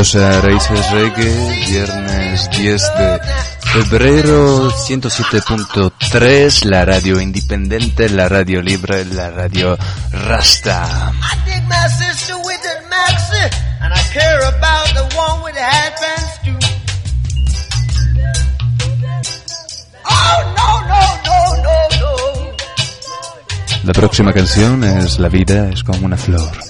Bienvenidos a Raíces Reggae, viernes 10 de febrero, 107.3, la radio independiente, la radio libre, la radio rasta. La próxima canción es La vida es como una flor.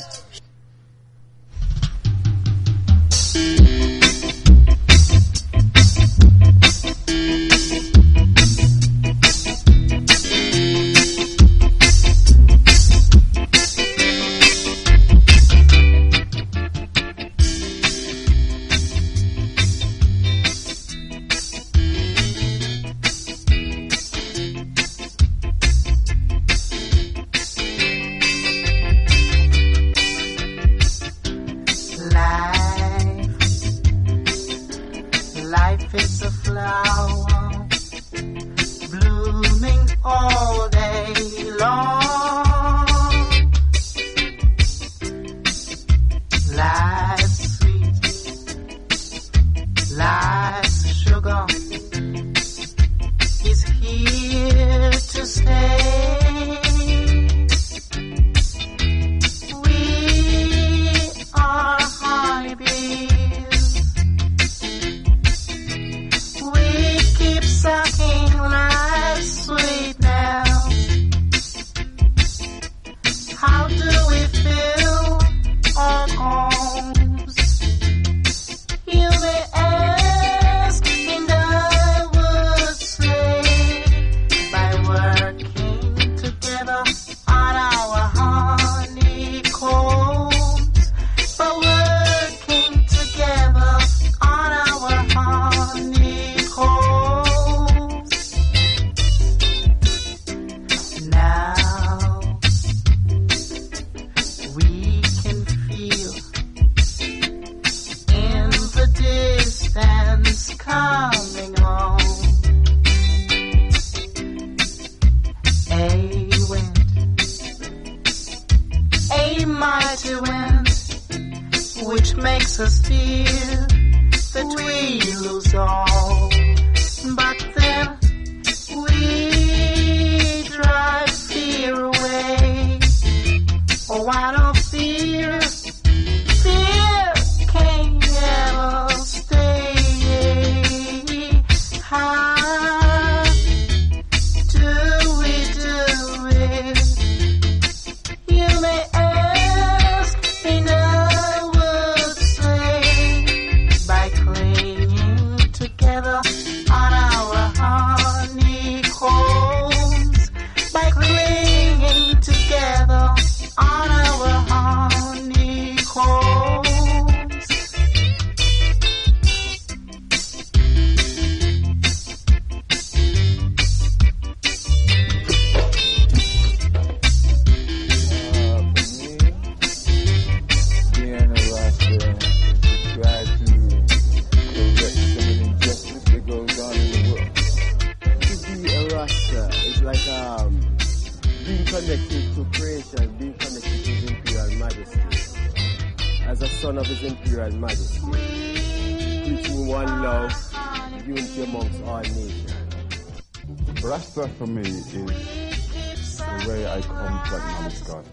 Rasta for me is the way I come to acknowledge God.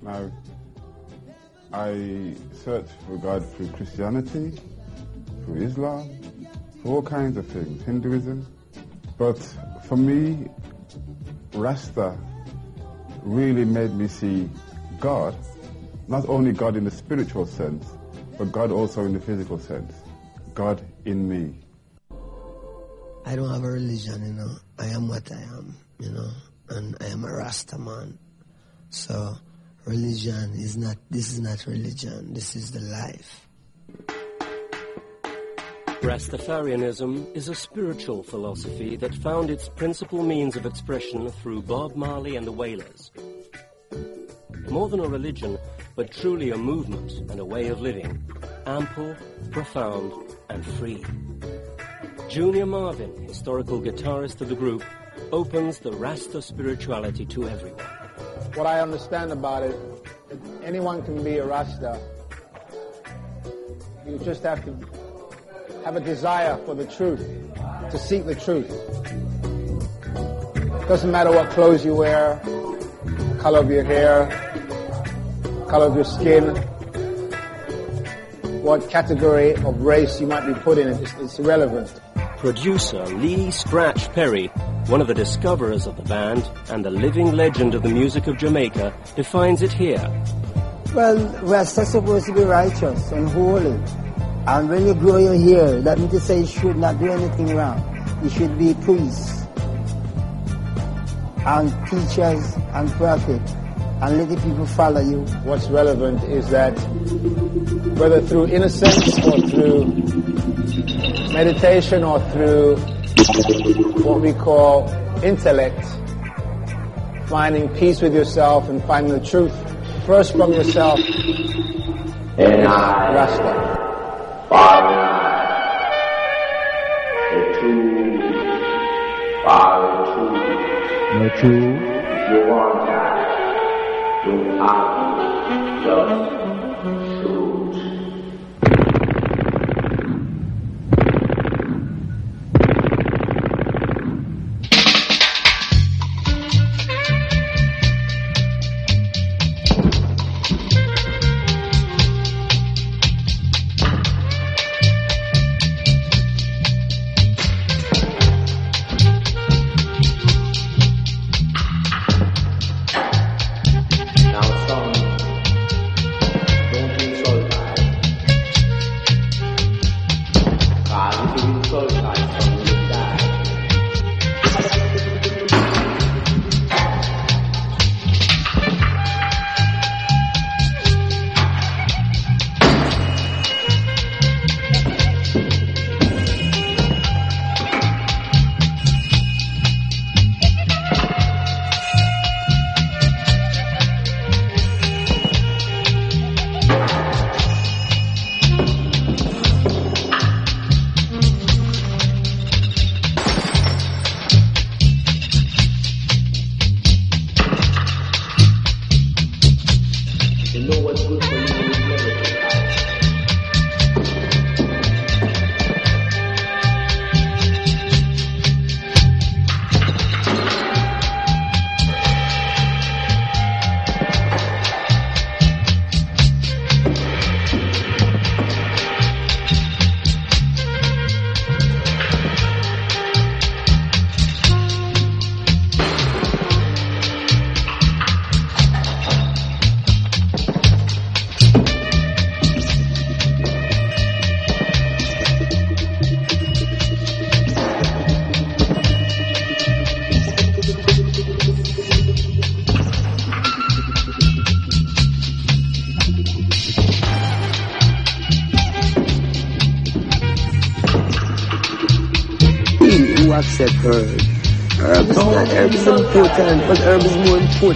Now, I search for God through Christianity, through Islam, for all kinds of things, Hinduism. But for me, Rasta really made me see God, not only God in the spiritual sense, but God also in the physical sense. God in me. I don't have a religion, you know. I am what I am, you know, and I am a Rasta man. So religion is not, this is not religion, this is the life. Rastafarianism is a spiritual philosophy that found its principal means of expression through Bob Marley and the Wailers. More than a religion, but truly a movement and a way of living, ample, profound, and free. Junior Marvin, historical guitarist of the group, opens the Rasta spirituality to everyone. What I understand about it, anyone can be a Rasta. You just have to have a desire for the truth, to seek the truth. Doesn't matter what clothes you wear, color of your hair, color of your skin, what category of race you might be put in, it's, it's irrelevant. Producer Lee Scratch Perry, one of the discoverers of the band and the living legend of the music of Jamaica, defines it here. Well, we're supposed to be righteous and holy. And when you grow your hair, that means to say you should not do anything wrong. You should be priests and teachers and prophets and let the people follow you. What's relevant is that whether through innocence or through meditation or through what we call intellect, finding peace with yourself and finding the truth first from yourself. And I, Rasta. Father, the true, Father, true, No true. you want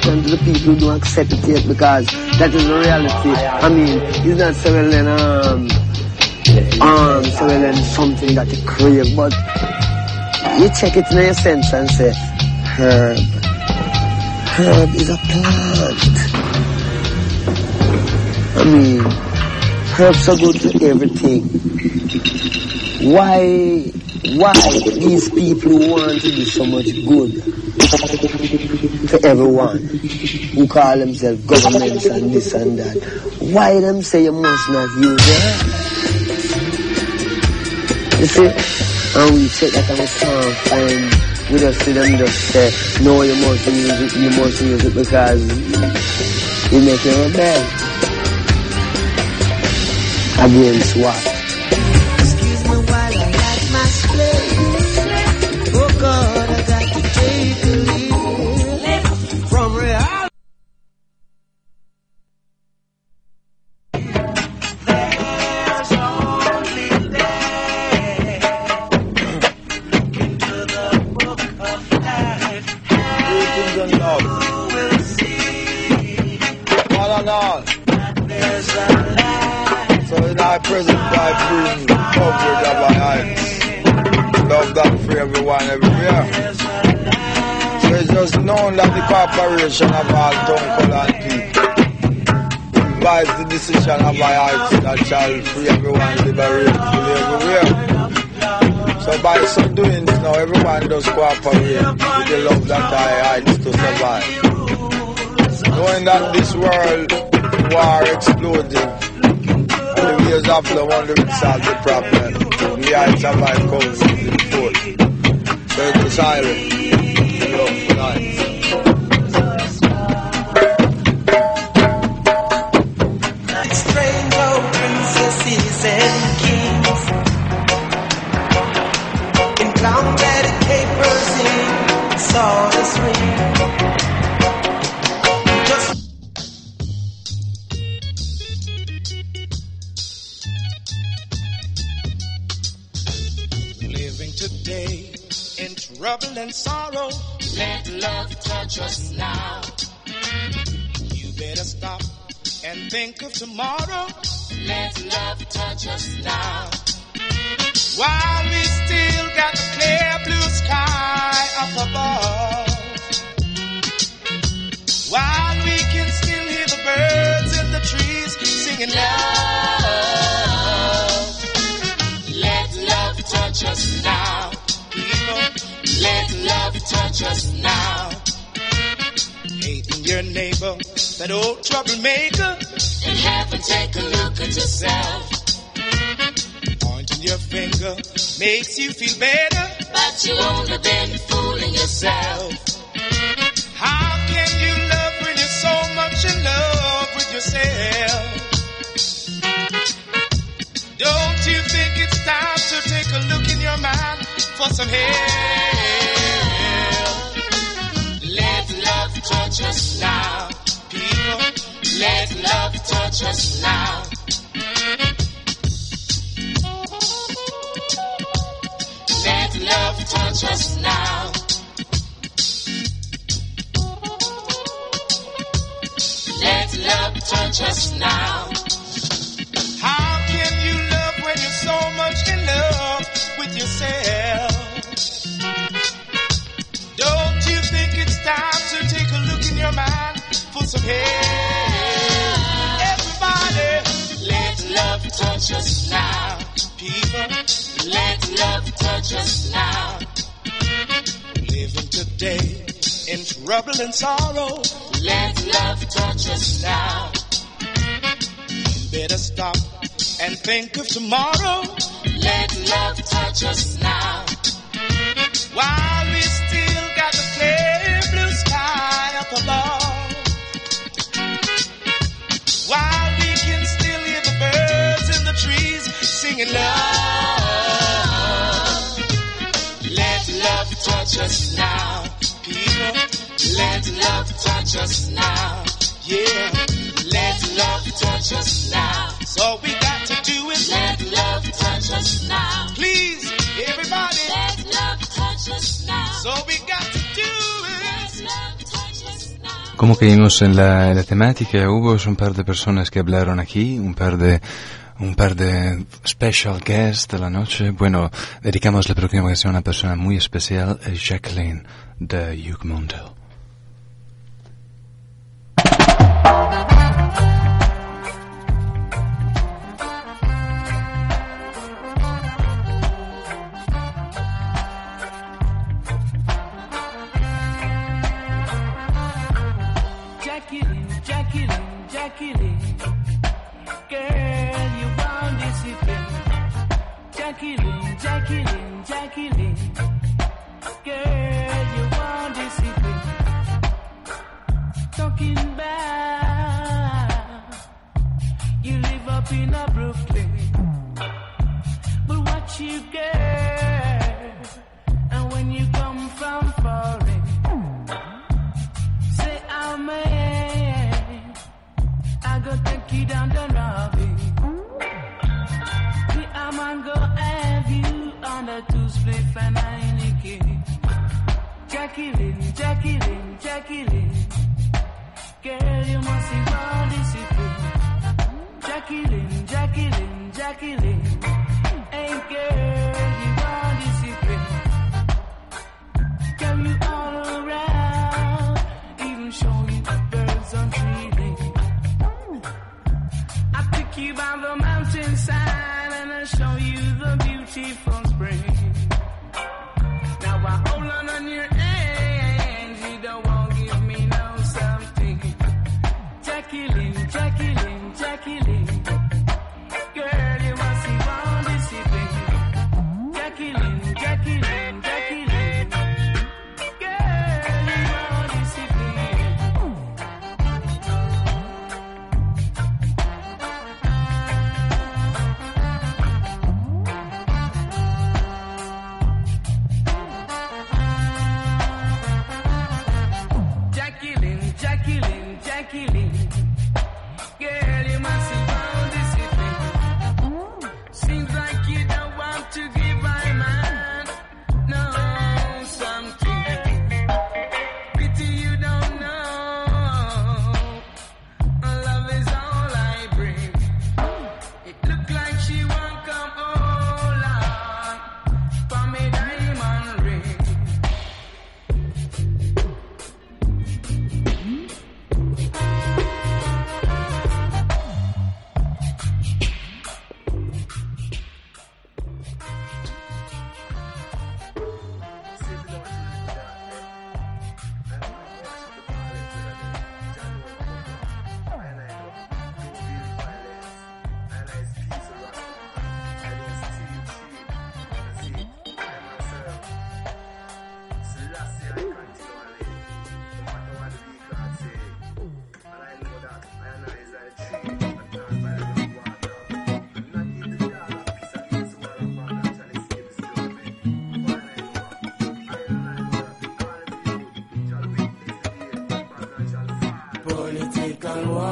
important to the people who don't accept it because that is the reality. I mean, it's not selling um um something that you crave, but you check it in your sense and say, herb. Herb is a plant. I mean, Herbs are good to everything. Why, why these people want to do so much good to everyone, who call themselves governments and this and that, why them say you must not use it? You see, and we check that on a song and we just see them just say, no, you must use it, you must use it because you make you rebel. Against what? The of all tongue color people advise the decision of my heights that shall free everyone liberate fully everywhere. So by so doing now everyone does cooperate with the love that I heights to survive. Knowing that this world war exploding the ways of love only solve the problem. Of my cause is in full. So it's silent. Today in trouble and sorrow. Let love touch us now. You better stop and think of tomorrow. Let love touch us now. While we still got the clear blue sky up above. While we can still hear the birds in the trees singing love. Touch us now. Let love touch us now. Hating your neighbor, that old troublemaker, and have to take a look at yourself. Pointing your finger makes you feel better, but you only been fooling yourself. How can you love when you're so much in love with yourself? Don't you think it's time to take a look in your mind for some help? Let love touch us now, people. Let love touch us now. Let love touch us now. Let love touch us now. Much in love with yourself? Don't you think it's time to take a look in your mind for some help? Everybody, let love touch us now. People, let love touch us now. Living today in trouble and sorrow. Let love touch us now. Better stop and think of tomorrow. Let love touch us now. While we still got the clear blue sky up above. While we can still hear the birds in the trees singing love. Let love touch us now, people. Let love touch us now. Yeah, let love touch us now. So we got to do it. Let love touch us now. Please, everybody. Touch us now. So we got to do. Como vimos en la, temática, hubo un par de personas que hablaron aquí, un par de un par de special guests de la noche. Bueno, dedicamos la próxima canción a una persona muy especial, a Jacqueline de Hugh. in a Brooklyn. But what you get, and when you come from foreign, say I'm a, I go take you down the lobby. We I man go have you on a two split and I Jackie Lynn, Jackie Lynn, Jackie Lynn. Girl, you must see all discipline. Jacqueline, Jacqueline, Jacqueline. Hey girl, you want the secret? Girl, you all around. Even show you the birds on tree lane. I pick you by the mountain side and I show you the beautiful. the.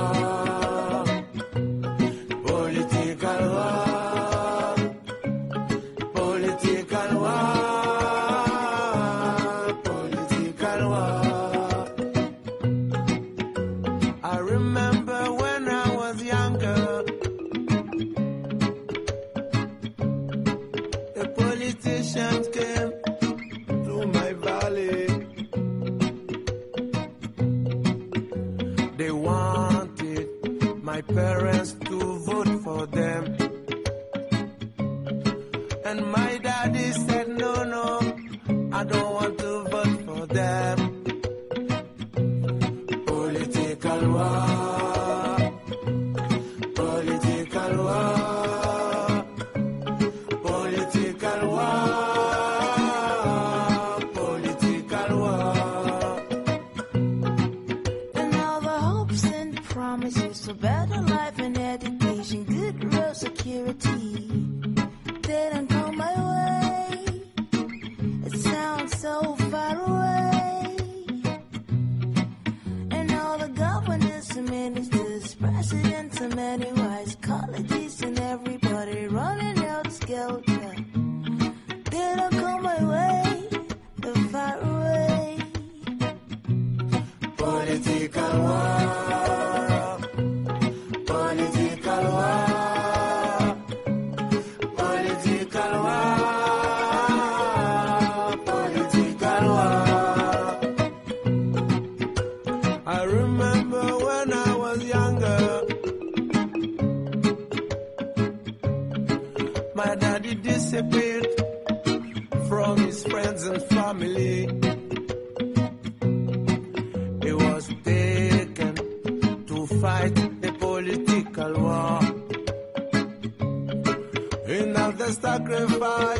and everybody. remember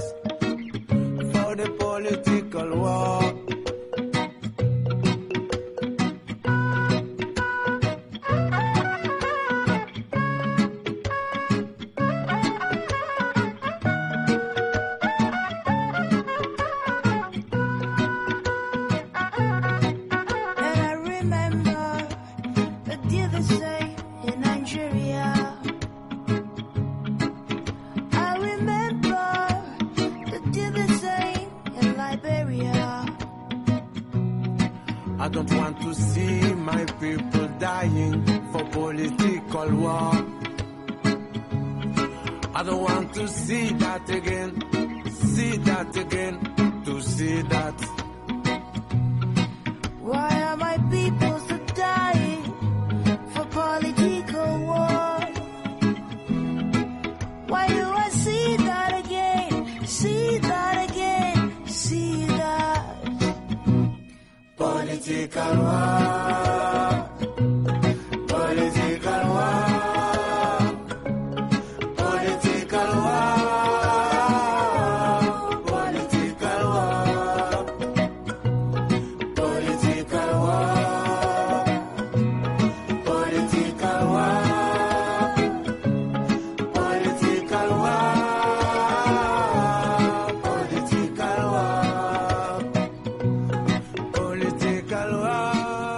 Chicago.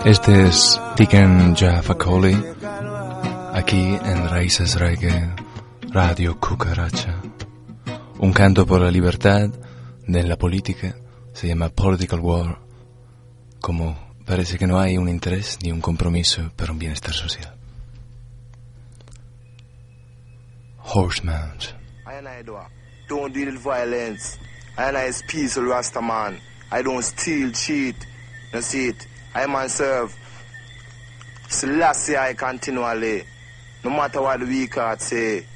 Este es Deacon Jaffa aquí en Raíces Reggae, Radio Cucaracha. Un canto por la libertad de la política se llama Political War, como parece que no hay un interés ni un compromiso para un bienestar social. Do. Don't deal violence. I is peaceful Rasta man. I don't steal, cheat. See it. I man serve. Selassie I continually. No matter what the weak heart say.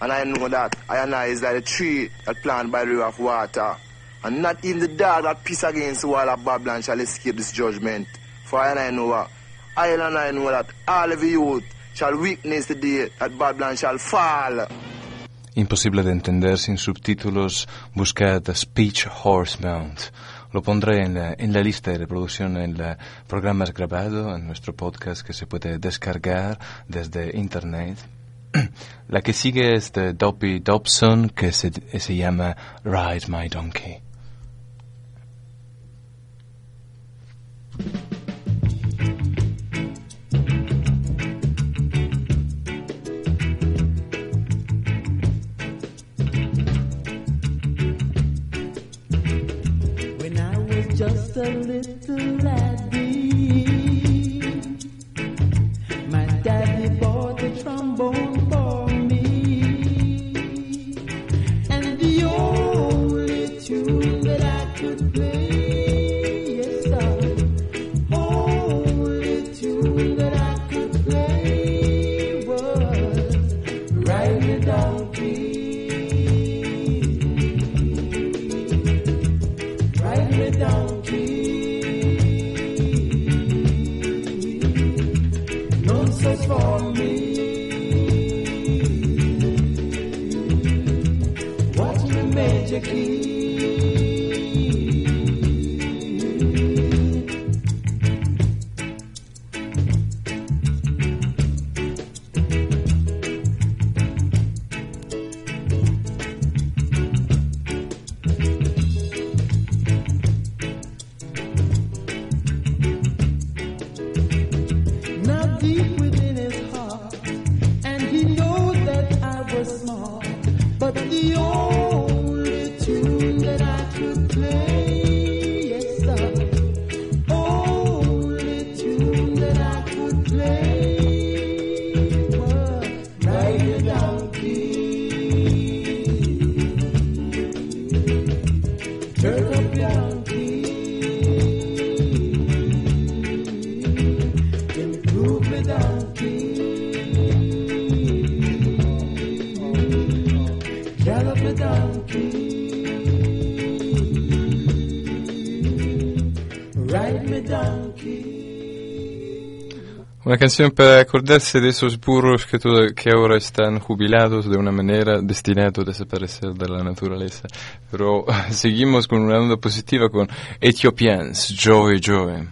And I know that I and I is like a tree that planted by the river of water. And not even the dog that piss against the wall of Babylon shall escape this judgment. For I and I know what. I and I know that all of the youth shall witness the day that Babylon shall fall. Imposible de entender sin subtítulos, buscad Speech. Lo pondré en la, lista de reproducción en los programas grabados en nuestro podcast que se puede descargar desde internet. La que sigue es de Dobby Dobson que se, se llama Ride My Donkey. A little Una canción para acordarse de esos burros que, todo- que ahora están jubilados de una manera destinados a desaparecer de la naturaleza. Pero seguimos con una onda positiva con Ethiopians, Joy Joy.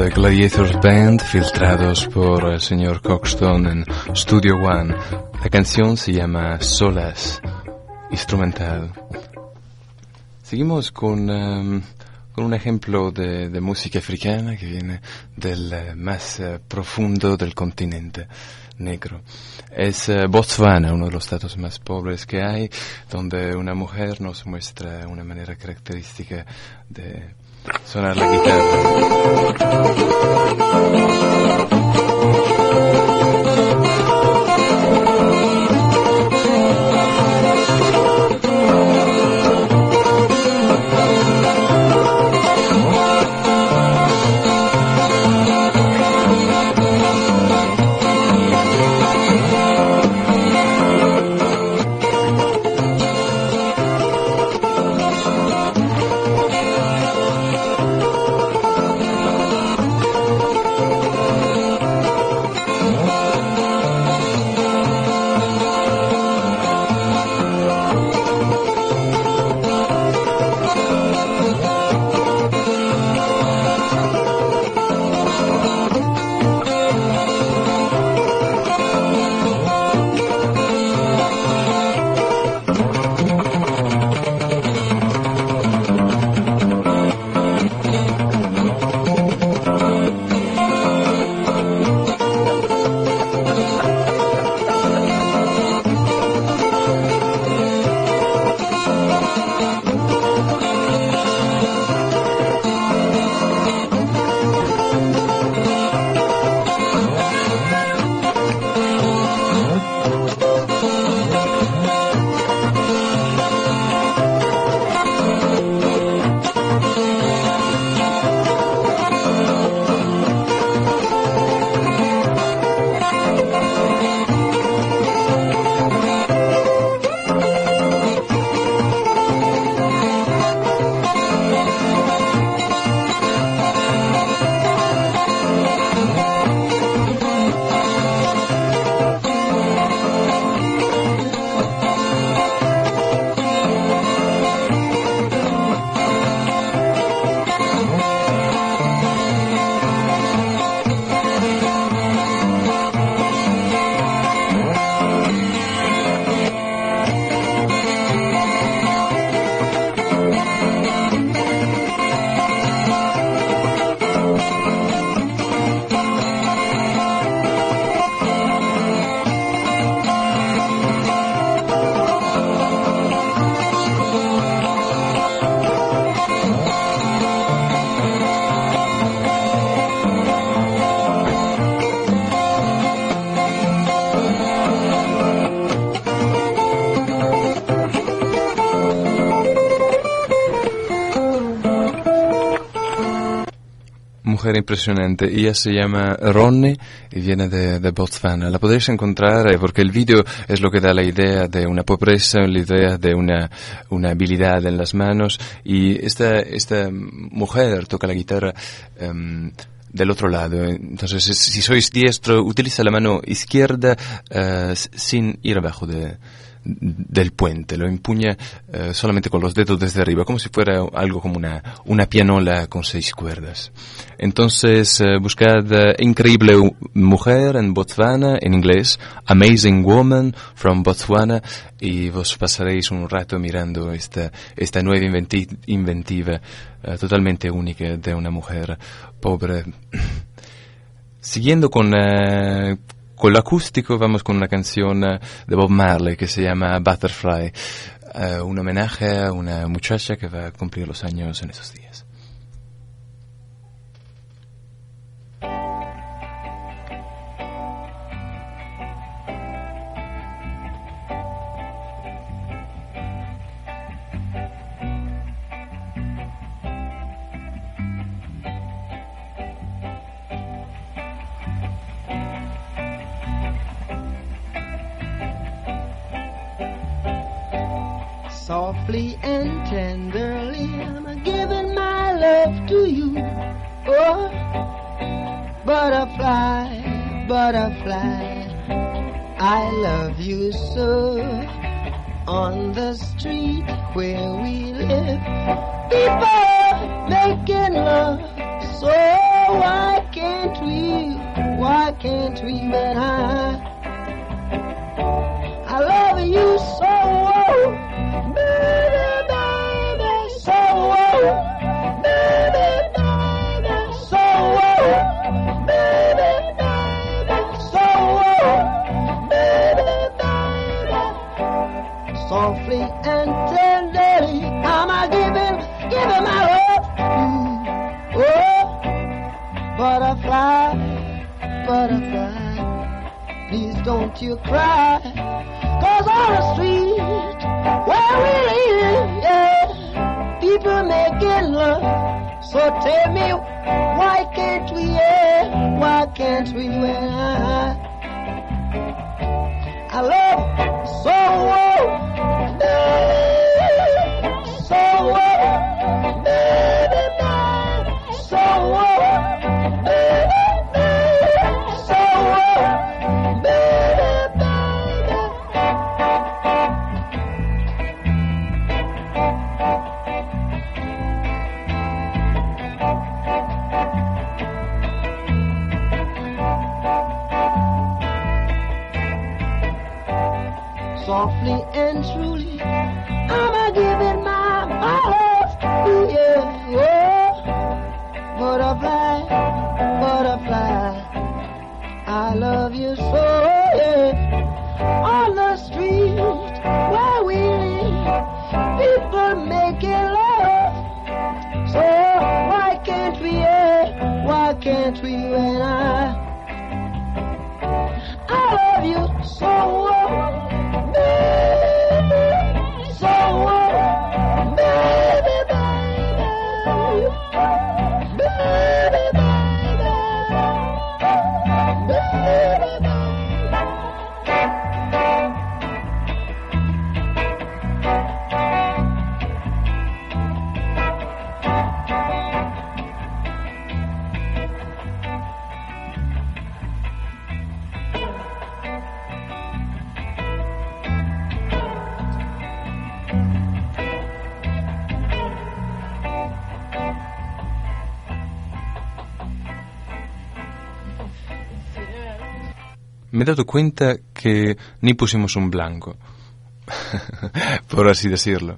The Gladiators Band, filtrados por el señor Coxton en Studio One. La canción se llama Solas, instrumental. Seguimos con, em, con un ejemplo de, música africana que viene del eh, más eh, profundo del continente negro. Es eh, Botswana, uno de los estados más pobres que hay, donde una mujer nos muestra una manera característica de sonar la mujer impresionante. Ella se llama Ronnie y viene de, de Botswana. La podéis encontrar eh, porque el vídeo es lo que da la idea de una pobreza, la idea de una, una habilidad en las manos. Y esta, esta mujer toca la guitarra. em, del otro lado. Entonces, si sois diestro, utiliza la mano izquierda eh, sin ir abajo de, del puente, lo empuña eh, solamente con los dedos desde arriba, como si fuera algo como una, una pianola con seis cuerdas. Entonces, eh, buscad eh, Increíble Mujer en Botswana, en inglés, Amazing Woman from Botswana, y vos pasaréis un rato mirando esta, esta nueva inventi- inventiva eh, totalmente única de una mujer pobre. Siguiendo con, con lo acústico, vamos con una canción eh, de Bob Marley que se llama Butterfly, eh, un homenaje a una muchacha que va a cumplir los años en esos días. Softly and tenderly, I'm giving my love to you. Oh, butterfly, butterfly, I love you so. On the street where we live, people making love so why can't we? Why can't we when I I love you so, don't you cry. Cause on the street where we live, yeah, people making love. So tell me, why can't we, yeah, why can't we, when I, love so, oh, baby, me he dado cuenta que ni pusimos un blanco, por así decirlo.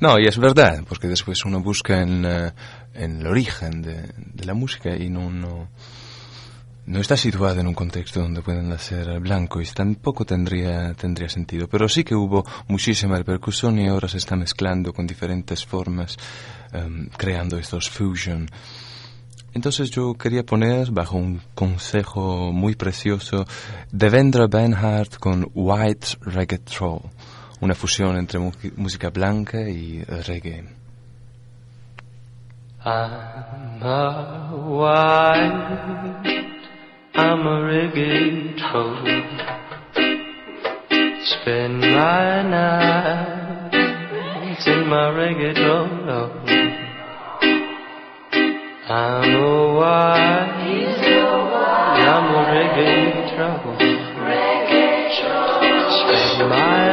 No, y es verdad, porque después uno busca en, eh, en el origen de, de la música y no, no, está situado en un contexto donde pueden hacer blanco y tampoco tendría, tendría sentido. Pero sí que hubo muchísima repercusión y ahora se está mezclando con diferentes formas, em, creando estos fusion. Entonces yo quería poner, bajo un consejo muy precioso, Devendra Banhart con White Reggae Troll, una fusión entre música blanca y reggae. I'm a white, I'm a reggae troll. Spend my nights in my reggae troll. I'm a white, I'm a reggae troll. Spend my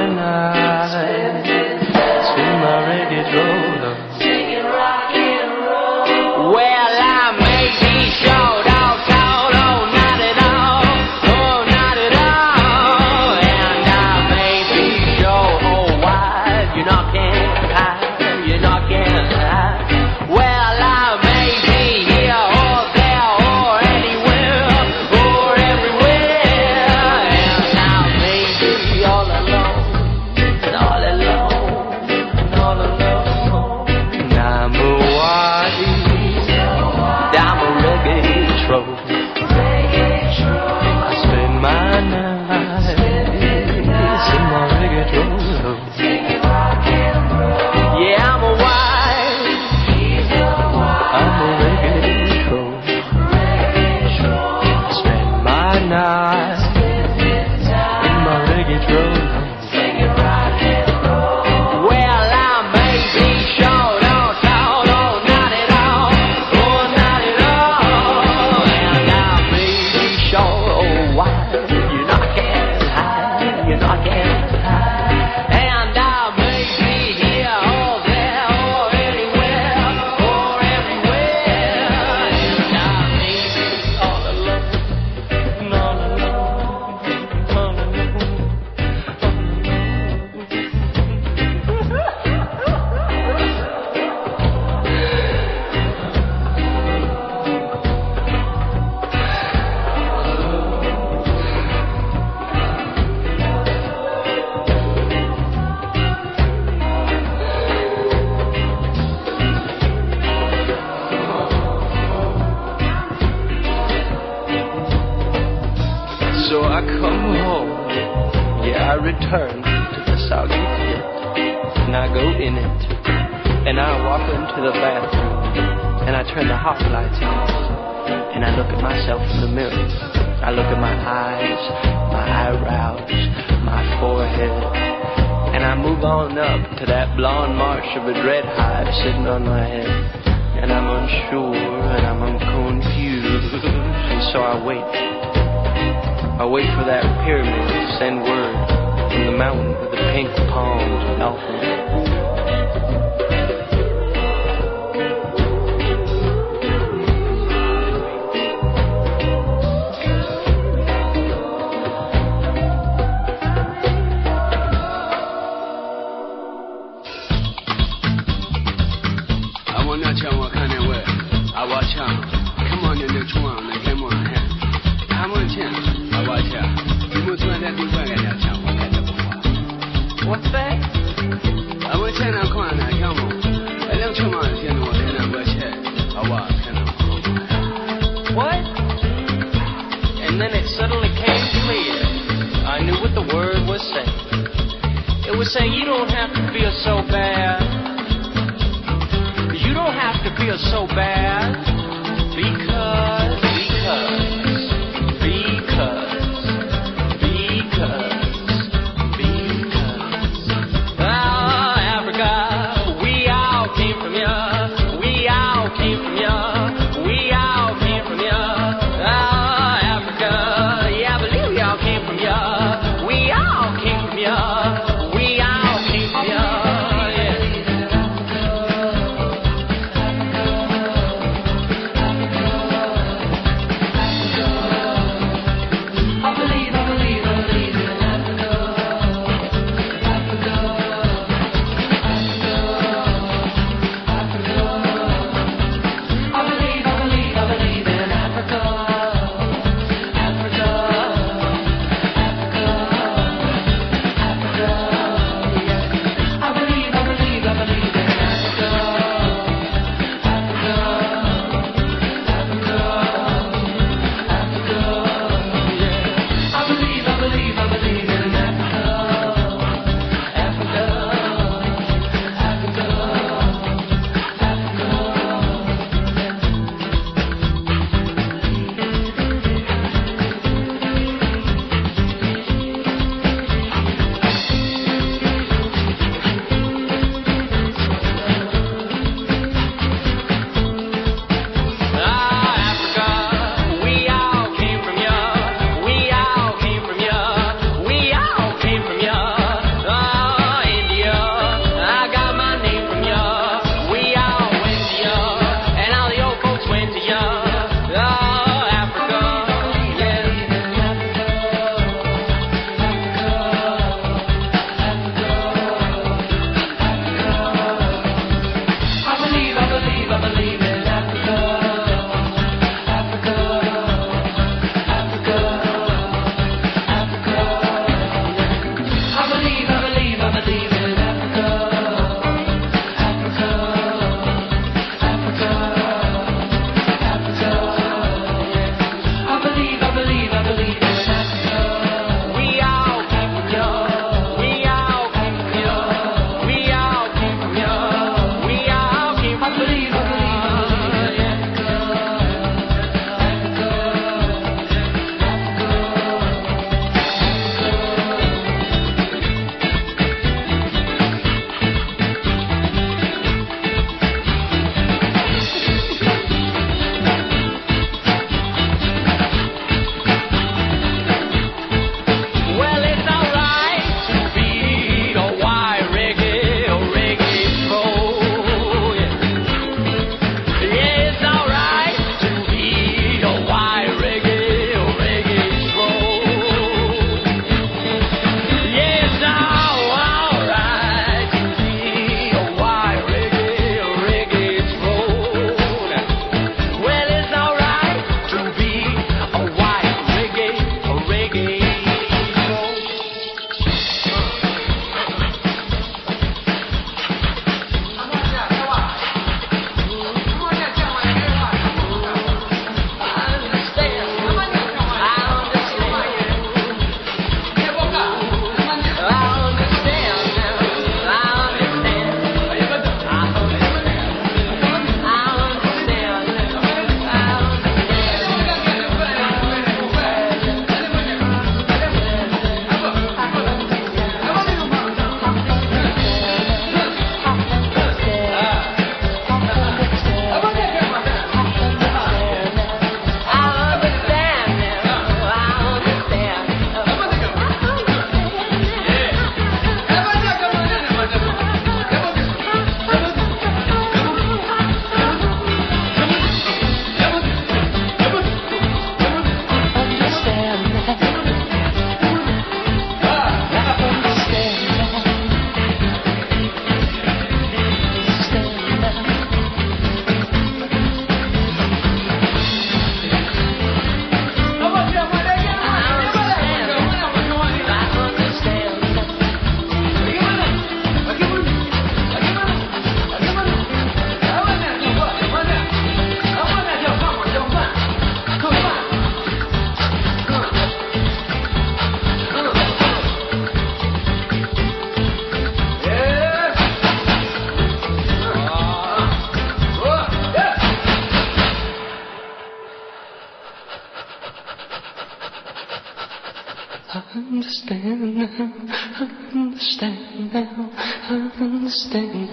stay now, Understand now,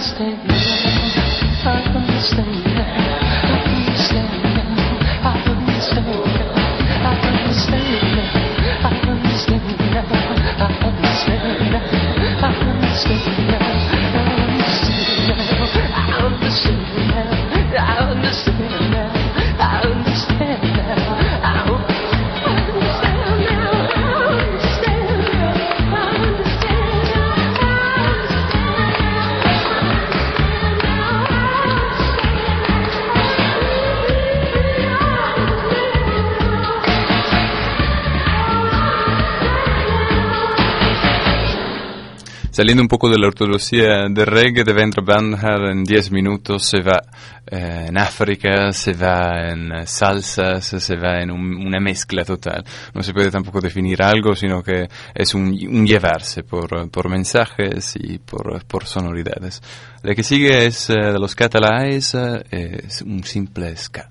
stay now. Saliendo un poco de la ortodoxia del reggae, Devendra Bandhar en 10 minutos se va eh, en África, se va en salsas, se va en un- una mezcla total. No se puede tampoco definir algo, sino que es un, un llevarse por, por mensajes y por, por sonoridades. La que sigue es eh, de los Cataláes, eh, es un simple ska.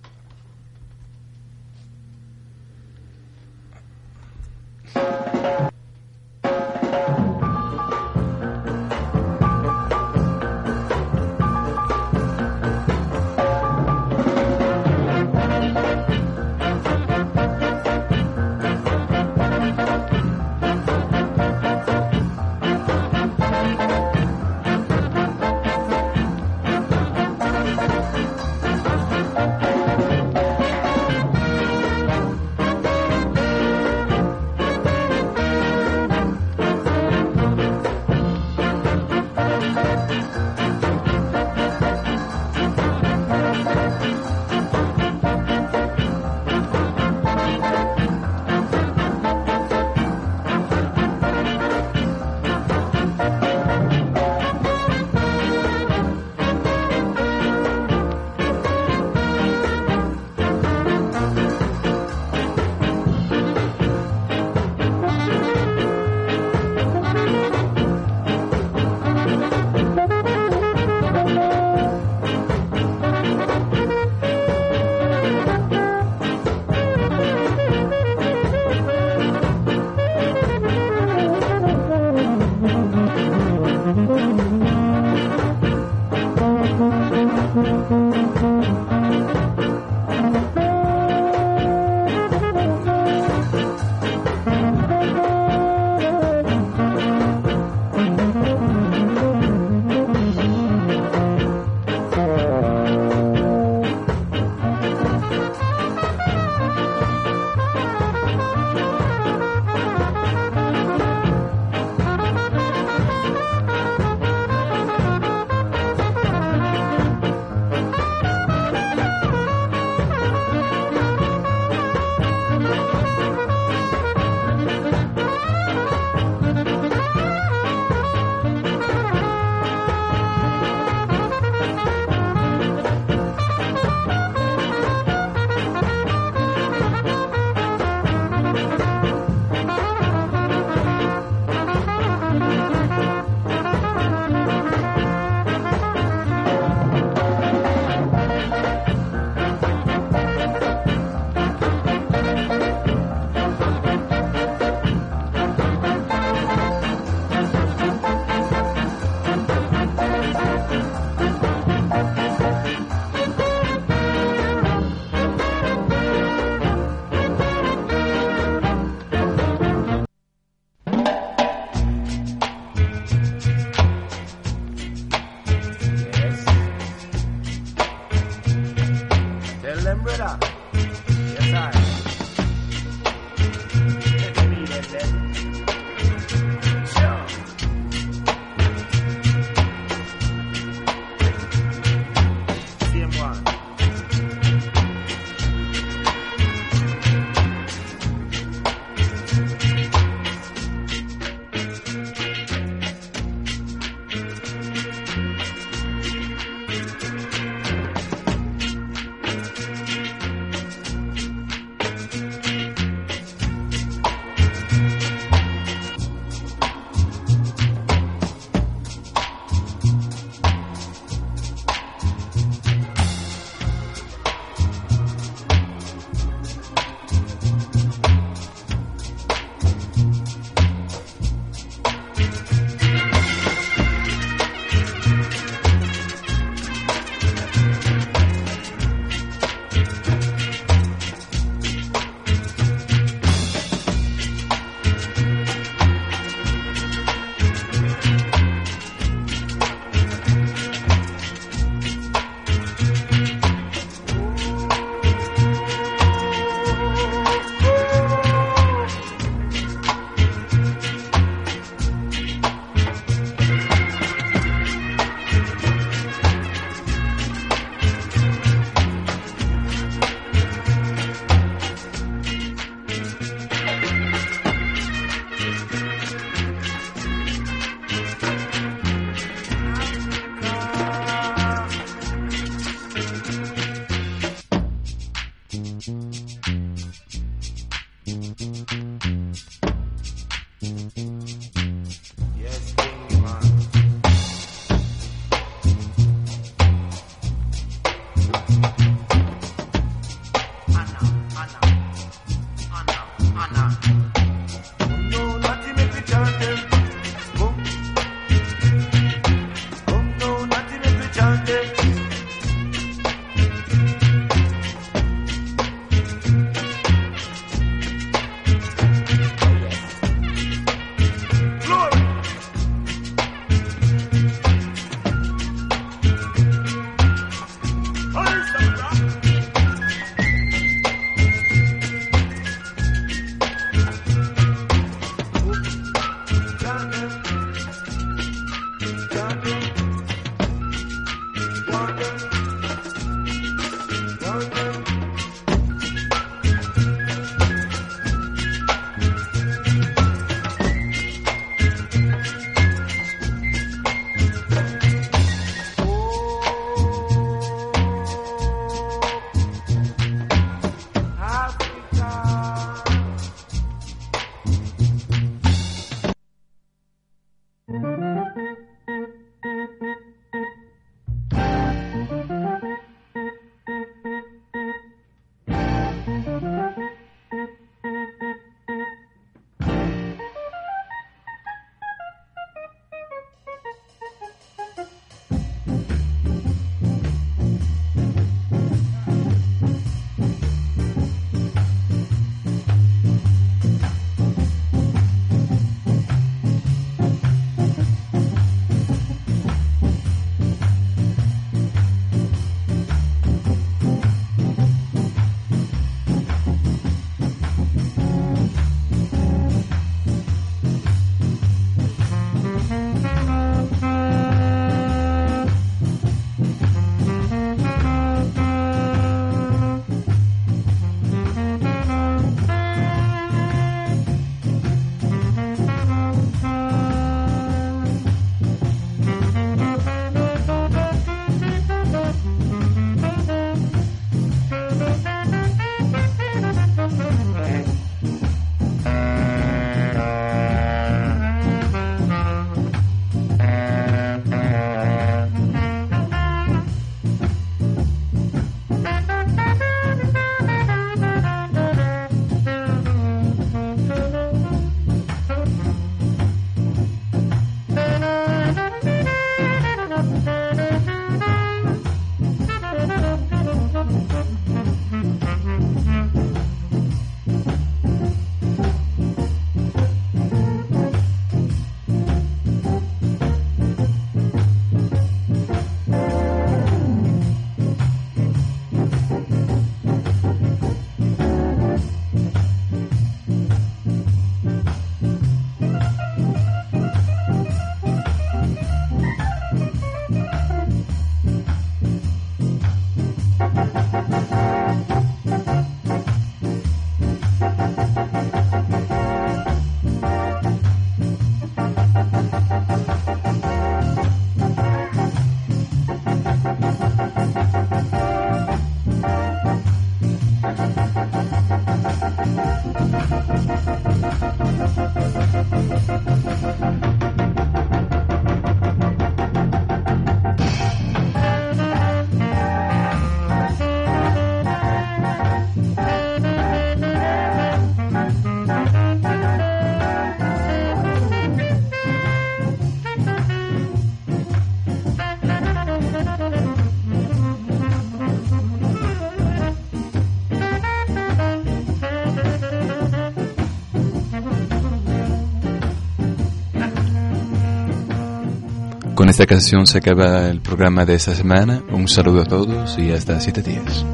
Esta canción se acaba el programa de esta semana. Un saludo a todos y hasta siete días.